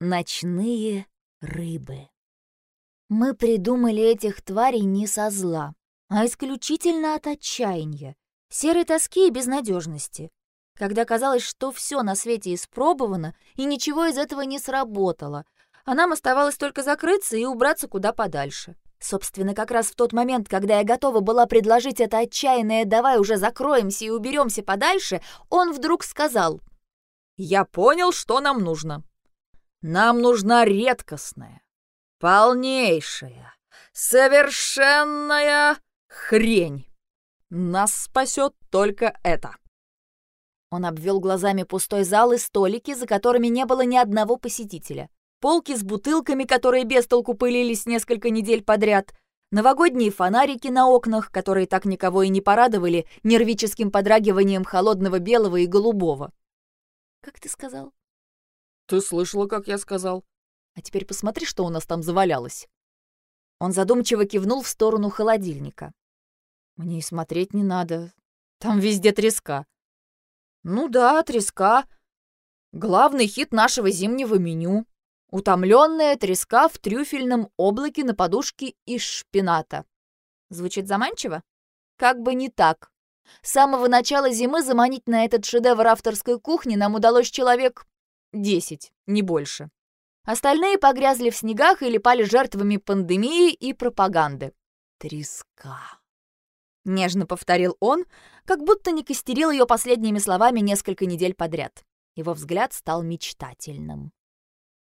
Ночные рыбы. Мы придумали этих тварей не со зла, а исключительно от отчаяния, серой тоски и безнадежности, когда казалось, что все на свете испробовано и ничего из этого не сработало, а нам оставалось только закрыться и убраться куда подальше. Собственно, как раз в тот момент, когда я готова была предложить это отчаянное «давай уже закроемся и уберемся подальше», он вдруг сказал «Я понял, что нам нужно. Нам нужна редкостная, полнейшая, совершенная хрень. Нас спасет только это». Он обвел глазами пустой зал и столики, за которыми не было ни одного посетителя полки с бутылками, которые без толку пылились несколько недель подряд, новогодние фонарики на окнах, которые так никого и не порадовали нервическим подрагиванием холодного белого и голубого. «Как ты сказал?» «Ты слышала, как я сказал?» «А теперь посмотри, что у нас там завалялось». Он задумчиво кивнул в сторону холодильника. «Мне и смотреть не надо. Там везде треска». «Ну да, треска. Главный хит нашего зимнего меню. Утомленная треска в трюфельном облаке на подушке из шпината. Звучит заманчиво? Как бы не так. С самого начала зимы заманить на этот шедевр авторской кухни нам удалось человек десять, не больше. Остальные погрязли в снегах или пали жертвами пандемии и пропаганды. Треска. Нежно повторил он, как будто не костерил ее последними словами несколько недель подряд. Его взгляд стал мечтательным.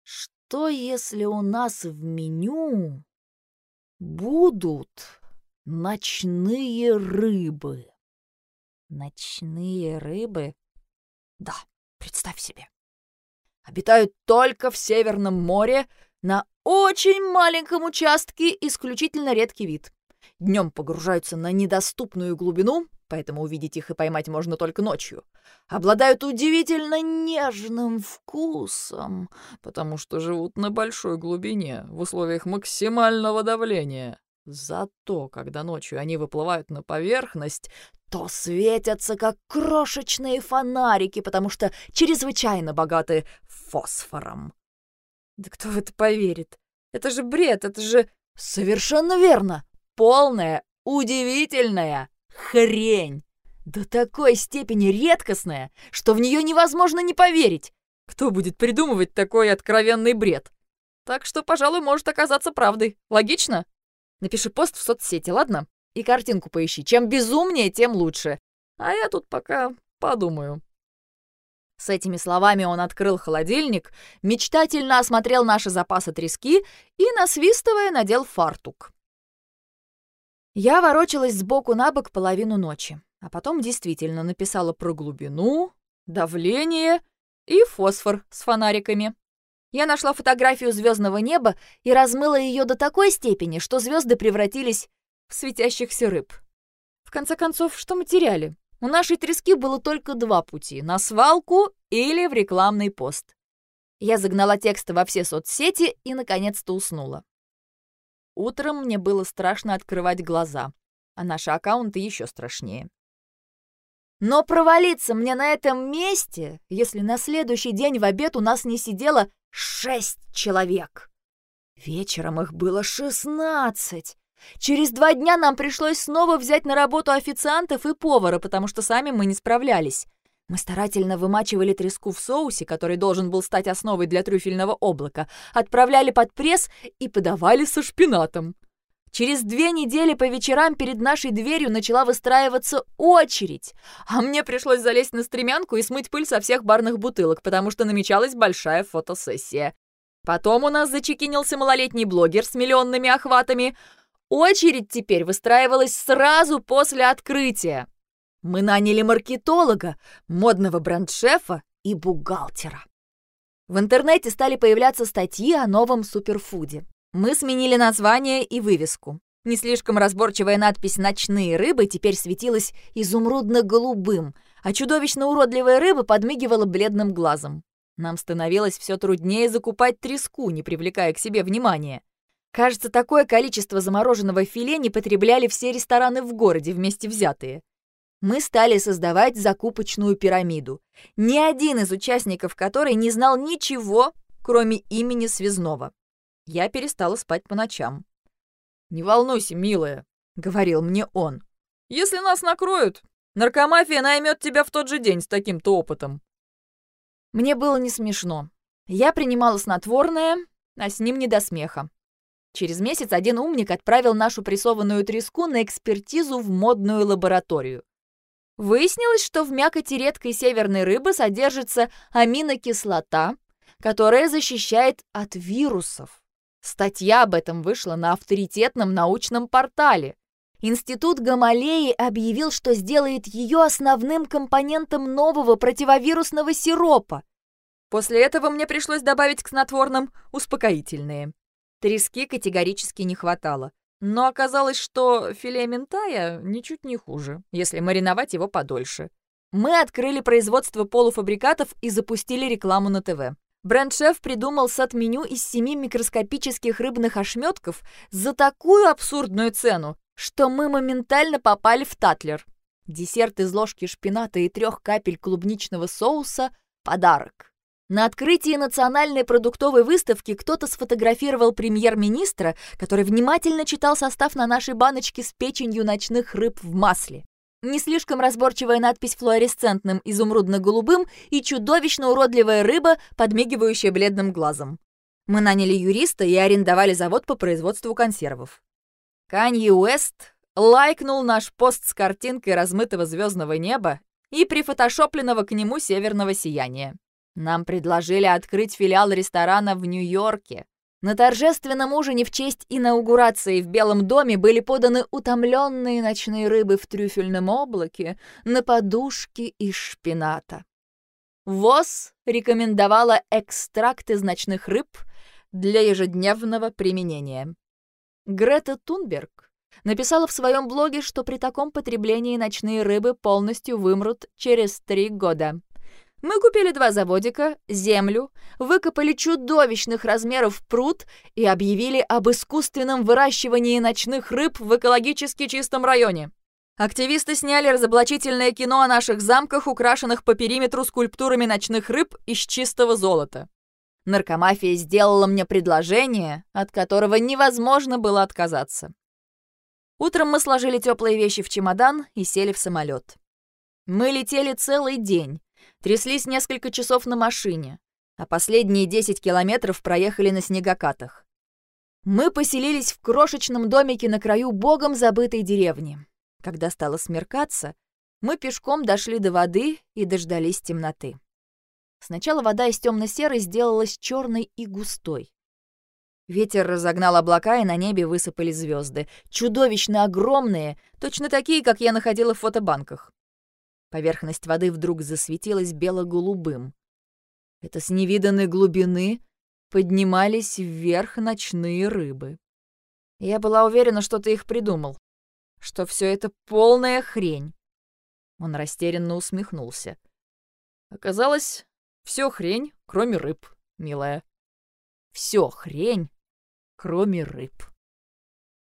Что, если у нас в меню будут ночные рыбы? Ночные рыбы? Да, представь себе. Обитают только в Северном море на очень маленьком участке, исключительно редкий вид. Днем погружаются на недоступную глубину, поэтому увидеть их и поймать можно только ночью. Обладают удивительно нежным вкусом, потому что живут на большой глубине, в условиях максимального давления. Зато, когда ночью они выплывают на поверхность, то светятся, как крошечные фонарики, потому что чрезвычайно богаты фосфором. Да кто в это поверит? Это же бред, это же... Совершенно верно! Полная, удивительная хрень. До такой степени редкостная, что в нее невозможно не поверить. Кто будет придумывать такой откровенный бред? Так что, пожалуй, может оказаться правдой. Логично? Напиши пост в соцсети, ладно? И картинку поищи. Чем безумнее, тем лучше. А я тут пока подумаю. С этими словами он открыл холодильник, мечтательно осмотрел наши запасы трески и, насвистывая, надел фартук. Я ворочалась сбоку на бок половину ночи, а потом действительно написала про глубину, давление и фосфор с фонариками. Я нашла фотографию звездного неба и размыла ее до такой степени, что звезды превратились в светящихся рыб. В конце концов, что мы теряли? У нашей трески было только два пути — на свалку или в рекламный пост. Я загнала тексты во все соцсети и, наконец-то, уснула. Утром мне было страшно открывать глаза, а наши аккаунты еще страшнее. Но провалиться мне на этом месте, если на следующий день в обед у нас не сидело шесть человек. Вечером их было шестнадцать. Через два дня нам пришлось снова взять на работу официантов и повара, потому что сами мы не справлялись. Мы старательно вымачивали треску в соусе, который должен был стать основой для трюфельного облака, отправляли под пресс и подавали со шпинатом. Через две недели по вечерам перед нашей дверью начала выстраиваться очередь, а мне пришлось залезть на стремянку и смыть пыль со всех барных бутылок, потому что намечалась большая фотосессия. Потом у нас зачекинился малолетний блогер с миллионными охватами. Очередь теперь выстраивалась сразу после открытия. Мы наняли маркетолога, модного бренд-шефа и бухгалтера. В интернете стали появляться статьи о новом суперфуде. Мы сменили название и вывеску. Не слишком разборчивая надпись «Ночные рыбы» теперь светилась изумрудно-голубым, а чудовищно уродливая рыба подмигивала бледным глазом. Нам становилось все труднее закупать треску, не привлекая к себе внимания. Кажется, такое количество замороженного филе не потребляли все рестораны в городе вместе взятые мы стали создавать закупочную пирамиду, ни один из участников которой не знал ничего кроме имени связного. Я перестала спать по ночам. «Не волнуйся, милая», — говорил мне он. «Если нас накроют, наркомафия наймет тебя в тот же день с таким-то опытом». Мне было не смешно. Я принимала снотворное, а с ним не до смеха. Через месяц один умник отправил нашу прессованную треску на экспертизу в модную лабораторию. Выяснилось, что в мякоти редкой северной рыбы содержится аминокислота, которая защищает от вирусов. Статья об этом вышла на авторитетном научном портале. Институт Гамалеи объявил, что сделает ее основным компонентом нового противовирусного сиропа. После этого мне пришлось добавить к снотворным успокоительные. Трески категорически не хватало. Но оказалось, что филе ментая ничуть не хуже, если мариновать его подольше. Мы открыли производство полуфабрикатов и запустили рекламу на ТВ. Бренд-шеф придумал сет-меню из семи микроскопических рыбных ошметков за такую абсурдную цену, что мы моментально попали в татлер. Десерт из ложки шпината и трех капель клубничного соуса – подарок. На открытии национальной продуктовой выставки кто-то сфотографировал премьер-министра, который внимательно читал состав на нашей баночке с печенью ночных рыб в масле. Не слишком разборчивая надпись флуоресцентным изумрудно-голубым и чудовищно уродливая рыба, подмигивающая бледным глазом. Мы наняли юриста и арендовали завод по производству консервов. Канье Уэст лайкнул наш пост с картинкой размытого звездного неба и прифотошопленного к нему северного сияния. Нам предложили открыть филиал ресторана в Нью-Йорке. На торжественном ужине в честь инаугурации в Белом доме были поданы утомленные ночные рыбы в трюфельном облаке на подушке из шпината. ВОЗ рекомендовала экстракт из ночных рыб для ежедневного применения. Грета Тунберг написала в своем блоге, что при таком потреблении ночные рыбы полностью вымрут через три года. Мы купили два заводика, землю, выкопали чудовищных размеров пруд и объявили об искусственном выращивании ночных рыб в экологически чистом районе. Активисты сняли разоблачительное кино о наших замках, украшенных по периметру скульптурами ночных рыб из чистого золота. Наркомафия сделала мне предложение, от которого невозможно было отказаться. Утром мы сложили теплые вещи в чемодан и сели в самолет. Мы летели целый день, Тряслись несколько часов на машине, а последние 10 километров проехали на снегокатах. Мы поселились в крошечном домике на краю богом забытой деревни. Когда стало смеркаться, мы пешком дошли до воды и дождались темноты. Сначала вода из темно-серой сделалась черной и густой. Ветер разогнал облака, и на небе высыпали звезды, чудовищно огромные, точно такие, как я находила в фотобанках. Поверхность воды вдруг засветилась бело-голубым. Это с невиданной глубины поднимались вверх ночные рыбы. Я была уверена, что ты их придумал, что все это полная хрень. Он растерянно усмехнулся. Оказалось, все хрень, кроме рыб, милая. Все хрень, кроме рыб.